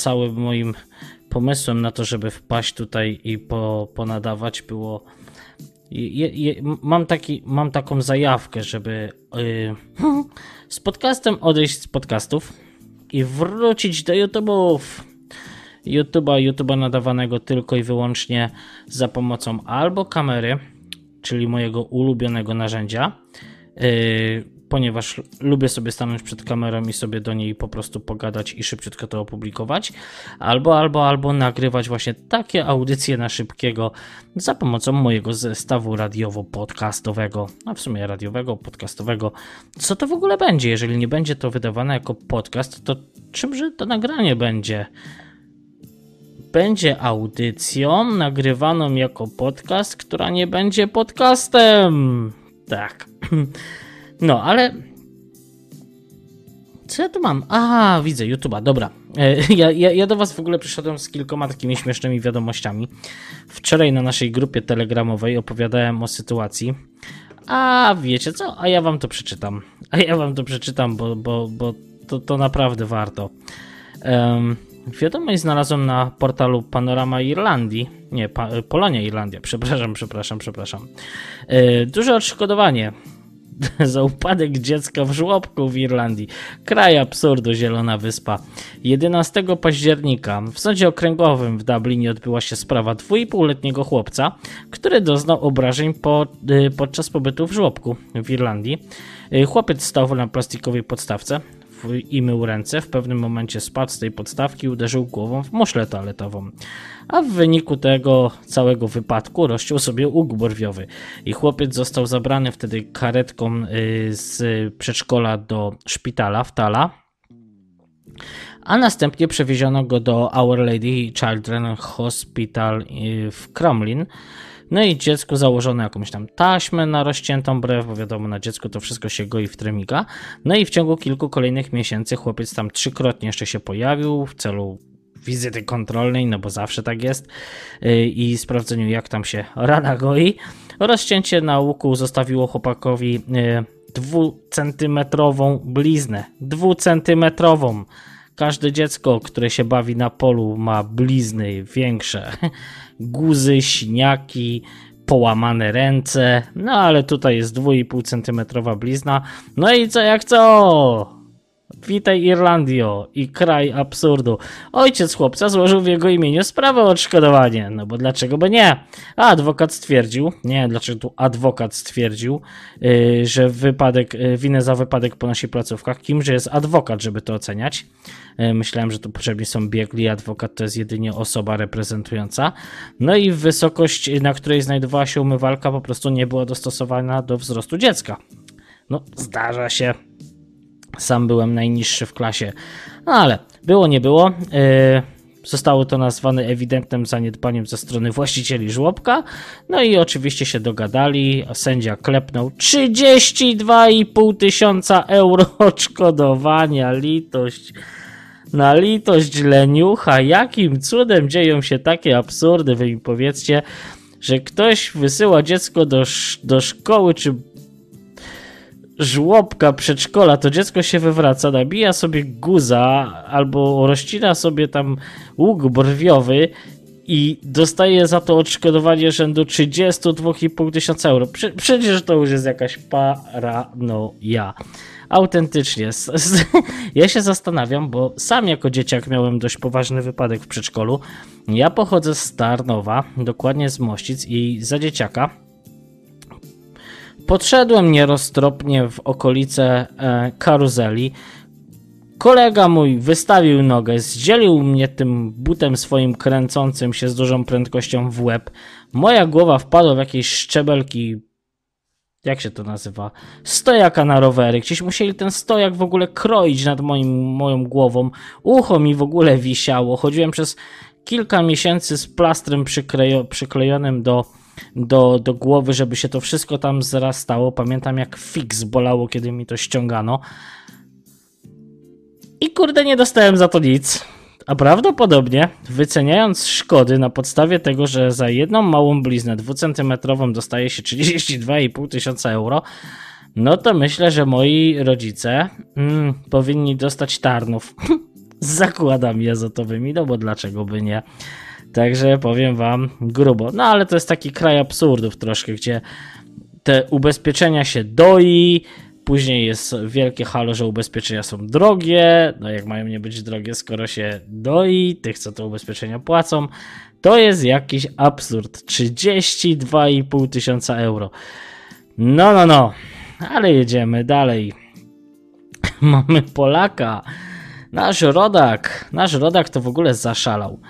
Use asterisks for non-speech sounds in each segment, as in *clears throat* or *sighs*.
całym moim pomysłem na to, żeby wpaść tutaj i po, ponadawać było. Je, je, mam, taki, mam taką zajawkę, żeby yy, *laughs* z podcastem odejść z podcastów i wrócić do YouTube'ów. YouTube'a, YouTube'a nadawanego tylko i wyłącznie za pomocą albo kamery, czyli mojego ulubionego narzędzia, yy, ponieważ lubię sobie stanąć przed kamerą i sobie do niej po prostu pogadać i szybciutko to opublikować, albo, albo, albo nagrywać właśnie takie audycje na szybkiego za pomocą mojego zestawu radiowo-podcastowego, a w sumie radiowego, podcastowego. Co to w ogóle będzie? Jeżeli nie będzie to wydawane jako podcast, to czymże to nagranie będzie? będzie audycją nagrywaną jako podcast, która nie będzie podcastem. Tak. *clears throat* No, ale. Co ja tu mam? A, widzę, YouTube'a, dobra. E, *laughs* ja, ja, ja, do Was w ogóle przyszedłem z kilkoma takimi śmiesznymi wiadomościami. Wczoraj na naszej grupie telegramowej opowiadałem o sytuacji. A wiecie co? A ja Wam to przeczytam. A ja Wam to przeczytam, bo, bo, bo to, to naprawdę warto. Um, Wiadomość znalazłem na portalu Panorama Irlandii. Nie, pa, Polonia Irlandia, przepraszam, przepraszam, przepraszam. Yy, duże odszkodowanie *laughs* za upadek dziecka w żłobku w Irlandii. Kraj absurdu, Zielona Wyspa. 11 października w sądzie okręgowym w Dublinie odbyła się sprawa dwójpółletniego chłopca, który doznał obrażeń po, yy, podczas pobytu w żłobku w Irlandii. Yy, chłopiec stał na plastikowej podstawce i mył ręce. W pewnym momencie spadł z tej podstawki i uderzył głową w muszlę toaletową. A w wyniku tego całego wypadku rozciął sobie łuk brwiowy. I chłopiec został zabrany wtedy karetką y, z przedszkola do szpitala w Tala. A następnie przewieziono go do Our Lady Children Hospital y, w Cromlin no i dziecku założono jakąś tam taśmę na rozciętą brew, bo wiadomo, na dziecku to wszystko się goi w tremika. No i w ciągu kilku kolejnych miesięcy chłopiec tam trzykrotnie jeszcze się pojawił w celu wizyty kontrolnej, no bo zawsze tak jest, y, i sprawdzeniu jak tam się rana goi. Rozcięcie na łuku zostawiło chłopakowi y, dwucentymetrową bliznę. Dwucentymetrową. Każde dziecko, które się bawi na polu, ma blizny większe. *laughs* Guzy, siniaki, połamane ręce. No ale tutaj jest 2,5 cm blizna. No i co jak co? Witaj Irlandio i kraj absurdu. Ojciec chłopca złożył w jego imieniu sprawę o odszkodowanie. No bo dlaczego by nie? A adwokat stwierdził, nie dlaczego tu adwokat stwierdził, yy, że wypadek, yy, winę za wypadek ponosi placówka. Kimże jest adwokat, żeby to oceniać? Yy, myślałem, że tu potrzebni są biegli. Adwokat to jest jedynie osoba reprezentująca. No i wysokość, na której znajdowała się umywalka, po prostu nie była dostosowana do wzrostu dziecka. No, zdarza się. Sam byłem najniższy w klasie, no ale było, nie było. Yy, zostało to nazwane ewidentnym zaniedbaniem ze strony właścicieli żłobka. No i oczywiście się dogadali. Sędzia klepnął 32,5 tysiąca euro *laughs* odszkodowania. Litość. Na litość leniucha, jakim cudem dzieją się takie absurdy? Wy mi powiedzcie, że ktoś wysyła dziecko do, do szkoły czy żłobka, przedszkola, to dziecko się wywraca, nabija sobie guza albo rozcina sobie tam łuk brwiowy i dostaje za to odszkodowanie rzędu 32,5 tysiąca euro. Prze przecież to już jest jakaś paranoja. Autentycznie. *laughs* Ja się zastanawiam, bo sam jako dzieciak miałem dość poważny wypadek w przedszkolu. Ja pochodzę z Tarnowa, dokładnie z Mościc i za dzieciaka Podszedłem nieroztropnie w okolice e, karuzeli. Kolega mój wystawił nogę, zdzielił mnie tym butem swoim kręcącym się z dużą prędkością w łeb. Moja głowa wpadła w jakieś szczebelki. Jak się to nazywa? Stojaka na rowery. Gdzieś musieli ten stojak w ogóle kroić nad moim, moją głową. Ucho mi w ogóle wisiało. Chodziłem przez kilka miesięcy z plastrem przyklejonym do do, do głowy, żeby się to wszystko tam zrastało. Pamiętam jak fix bolało, kiedy mi to ściągano. I kurde, nie dostałem za to nic. A prawdopodobnie, wyceniając szkody na podstawie tego, że za jedną małą bliznę dwucentymetrową dostaje się 32,5 tysiąca euro, no to myślę, że moi rodzice mm, powinni dostać tarnów. *laughs* z zakładami azotowymi, no bo dlaczego by nie? Także powiem wam grubo. No ale to jest taki kraj absurdów troszkę, gdzie te ubezpieczenia się doi, później jest wielkie halo, że ubezpieczenia są drogie, no jak mają nie być drogie, skoro się doi, tych co te ubezpieczenia płacą, to jest jakiś absurd. 32,5 tysiąca euro. No, no, no, ale jedziemy dalej. *laughs* Mamy Polaka. Nasz rodak, nasz rodak to w ogóle zaszalał.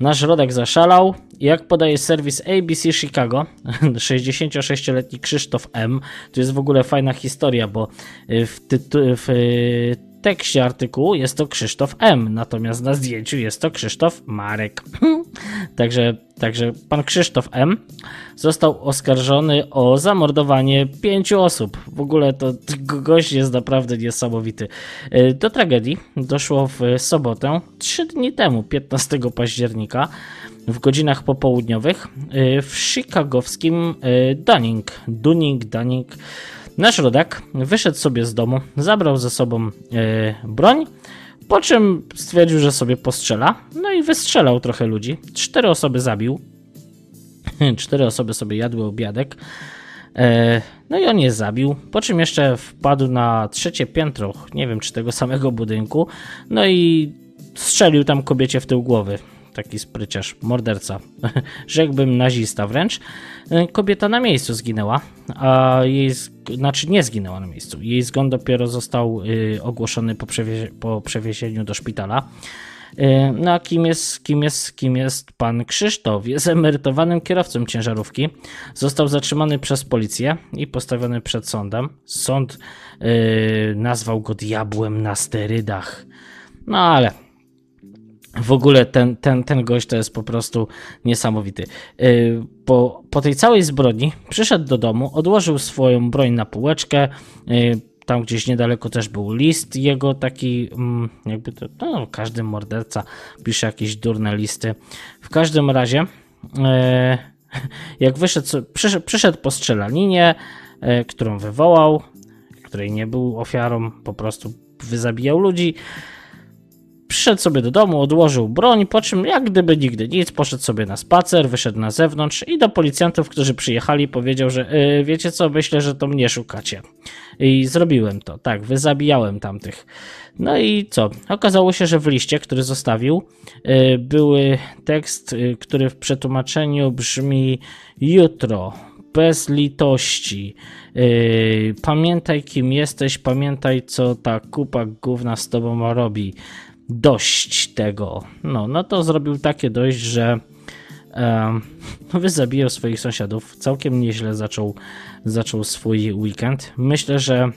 Nasz rodak zaszalał. Jak podaje serwis ABC Chicago, *laughs* 66-letni Krzysztof M. To jest w ogóle fajna historia, bo w, tytu- w tekście artykułu jest to Krzysztof M, natomiast na zdjęciu jest to Krzysztof Marek. *laughs* także, także pan Krzysztof M został oskarżony o zamordowanie pięciu osób. W ogóle to *laughs* gość jest naprawdę niesamowity. E, do tragedii doszło w sobotę, trzy dni temu, 15 października w godzinach popołudniowych e, w chicagowskim e, Dunning, Dunning, Dunning Nasz rodak wyszedł sobie z domu, zabrał ze sobą yy, broń, po czym stwierdził, że sobie postrzela, no i wystrzelał trochę ludzi. Cztery osoby zabił. *laughs* Cztery osoby sobie jadły obiadek. E, no i on je zabił, po czym jeszcze wpadł na trzecie piętro, nie wiem czy tego samego budynku, no i strzelił tam kobiecie w tył głowy taki spryciarz, morderca, *laughs* rzekłbym nazista wręcz. E, kobieta na miejscu zginęła, a jej, znaczy nie zginęła na miejscu. Jej zgon dopiero został y, ogłoszony po, przewiezie, po przewiezieniu do szpitala. Y, no a kim jest, kim, jest, kim jest pan Krzysztof? Jest emerytowanym kierowcą ciężarówki. Został zatrzymany przez policję i postawiony przed sądem. Sąd y, nazwał go diabłem na sterydach. No ale w ogóle ten, ten, ten gość to jest po prostu niesamowity. Y, po, po tej całej zbrodni przyszedł do domu, odłożył swoją broń na półeczkę. Y, tam gdzieś niedaleko też był list jego taki, mm, jakby to, no, każdy morderca pisze jakieś durne listy. W każdym razie, y, jak wyszedł, przyszedł, przyszedł po strzelaninie, którą wywołał, której nie był ofiarą, po prostu wyzabijał ludzi. Przyszedł sobie do domu, odłożył broń, po czym jak gdyby nigdy nic, poszedł sobie na spacer, wyszedł na zewnątrz i do policjantów, którzy przyjechali, powiedział, że yy, wiecie co, myślę, że to mnie szukacie. I zrobiłem to, tak, wyzabijałem tamtych. No i co? Okazało się, że w liście, który zostawił, yy, były tekst, yy, który w przetłumaczeniu brzmi jutro, bez litości. Yy, pamiętaj, kim jesteś, pamiętaj, co ta kupa gówna z tobą robi dość tego. No, no to zrobił takie dość, że um, *laughs* zabijał swoich sąsiadów. Całkiem nieźle zaczął, zaczął swój weekend. Myślę, że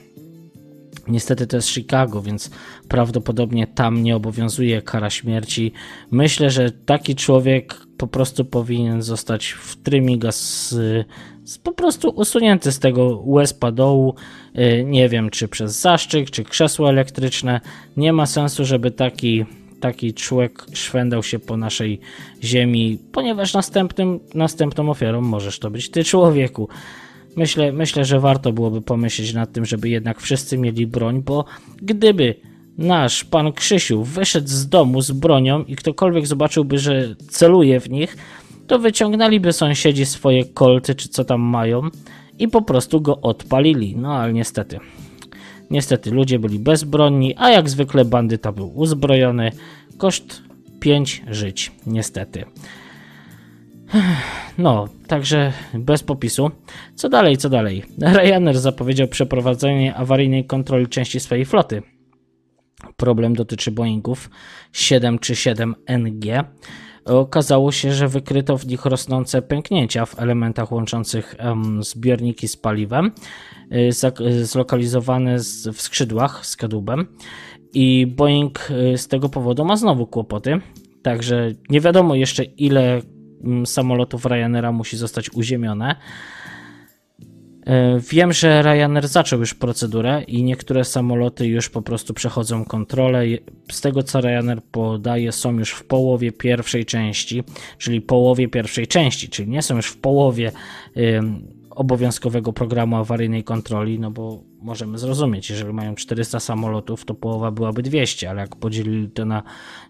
Niestety to jest Chicago, więc prawdopodobnie tam nie obowiązuje kara śmierci. Myślę, że taki człowiek po prostu powinien zostać w trymiga z, z po prostu usunięty z tego USP dołu. Y, nie wiem, czy przez zaszczyk, czy krzesło elektryczne. Nie ma sensu, żeby taki, taki człowiek szwendał się po naszej ziemi, ponieważ następnym, następną ofiarą możesz to być ty, człowieku. Myślę, myślę, że warto byłoby pomyśleć nad tym, żeby jednak wszyscy mieli broń, bo gdyby nasz pan Krzysiu wyszedł z domu z bronią i ktokolwiek zobaczyłby, że celuje w nich, to wyciągnęliby sąsiedzi swoje kolty czy co tam mają i po prostu go odpalili. No ale niestety. Niestety ludzie byli bezbronni, a jak zwykle bandyta był uzbrojony. Koszt 5 żyć, niestety. *sighs* No, także bez popisu. Co dalej, co dalej? Ryanair zapowiedział przeprowadzenie awaryjnej kontroli części swojej floty. Problem dotyczy Boeingów 737 NG. Okazało się, że wykryto w nich rosnące pęknięcia w elementach łączących zbiorniki z paliwem, y, zlokalizowane w skrzydłach z kadłubem. I Boeing y, z tego powodu ma znowu kłopoty. Także nie wiadomo jeszcze, ile samolotów Ryanaira musi zostać uziemione. E, wiem, że Ryanair zaczął już procedurę i niektóre samoloty już po prostu przechodzą kontrolę. Z tego co Ryanair podaje, są już w połowie pierwszej części, czyli połowie pierwszej części, czyli nie są już w połowie obowiązkowego programu awaryjnej kontroli, no bo możemy zrozumieć, jeżeli mają 400 samolotów, to połowa byłaby 200, ale jak podzielili to na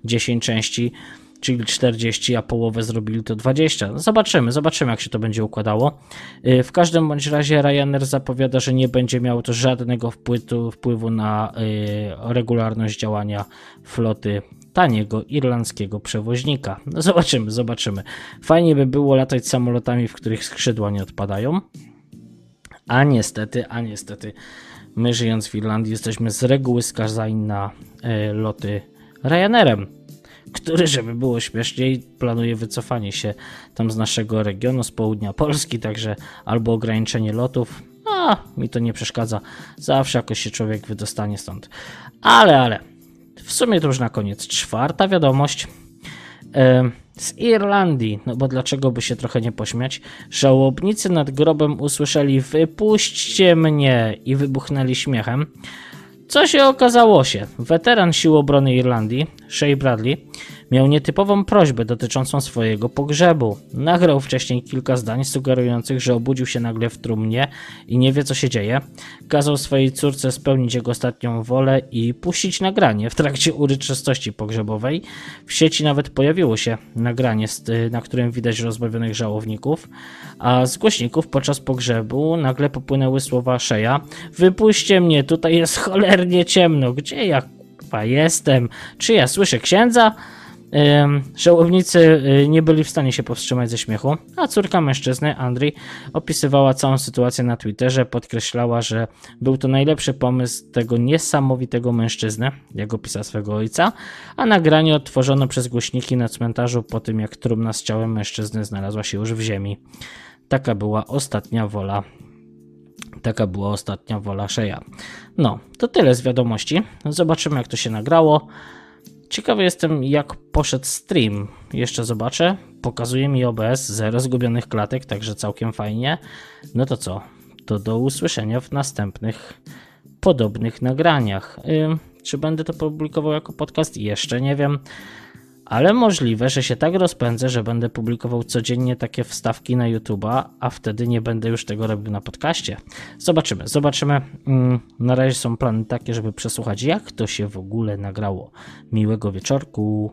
10 części, czyli 40, a połowę zrobili to 20. No zobaczymy, zobaczymy jak się to będzie układało. Y, w każdym bądź razie Ryanair zapowiada, że nie będzie miało to żadnego wpływu, wpływu na y, regularność działania floty taniego irlandzkiego przewoźnika. No zobaczymy, zobaczymy. Fajnie by było latać samolotami, w których skrzydła nie odpadają. A niestety, a niestety, my żyjąc w Irlandii jesteśmy z reguły skazani na y, loty Ryanairem który, żeby było śmieszniej, planuje wycofanie się tam z naszego regionu, z południa Polski, także albo ograniczenie lotów. A, mi to nie przeszkadza. Zawsze jakoś się człowiek wydostanie stąd. Ale, ale, w sumie to już na koniec czwarta wiadomość. z Irlandii, no bo dlaczego by się trochę nie pośmiać? Żałobnicy nad grobem usłyszeli wypuśćcie mnie i wybuchnęli śmiechem. Co się okazało się? Weteran Sił Obrony Irlandii, Shea Bradley, miał nietypową prośbę dotyczącą swojego pogrzebu. Nagrał wcześniej kilka zdań sugerujących, że obudził się nagle w trumnie i nie wie co się dzieje. Kazał swojej córce spełnić jego ostatnią wolę i puścić nagranie w trakcie uroczystości pogrzebowej. W sieci nawet pojawiło się nagranie, na którym widać rozbawionych żałowników, a z głośników podczas pogrzebu nagle popłynęły słowa Sheja Wypuśćcie mnie, tutaj jest cholernie ciemno, gdzie ja jestem? Czy ja słyszę księdza? Żałownicy y, nie byli w stanie się powstrzymać ze śmiechu, a córka mężczyzny, Andri, opisywała całą sytuację na Twitterze, podkreślała, że był to najlepszy pomysł tego niesamowitego mężczyzny, jak opisał swego ojca, a nagranie odtworzono przez głośniki na cmentarzu po tym, jak trumna z ciałem mężczyzny znalazła się już w ziemi. Taka była ostatnia wola Taka była ostatnia wola Szeja. No, to tyle z wiadomości. Zobaczymy, jak to się nagrało. Ciekawy jestem, jak poszedł stream. Jeszcze zobaczę. Pokazuje mi OBS, zero zgubionych klatek, także całkiem fajnie. No to co? To do usłyszenia w następnych podobnych nagraniach. Yy, czy będę to publikował jako podcast? Jeszcze nie wiem ale możliwe, że się tak rozpędzę, że będę publikował codziennie takie wstawki na YouTube'a, a wtedy nie będę już tego robił na podcaście. Zobaczymy, zobaczymy. Mm, na razie są plany takie, żeby przesłuchać, jak to się w ogóle nagrało. Miłego wieczorku.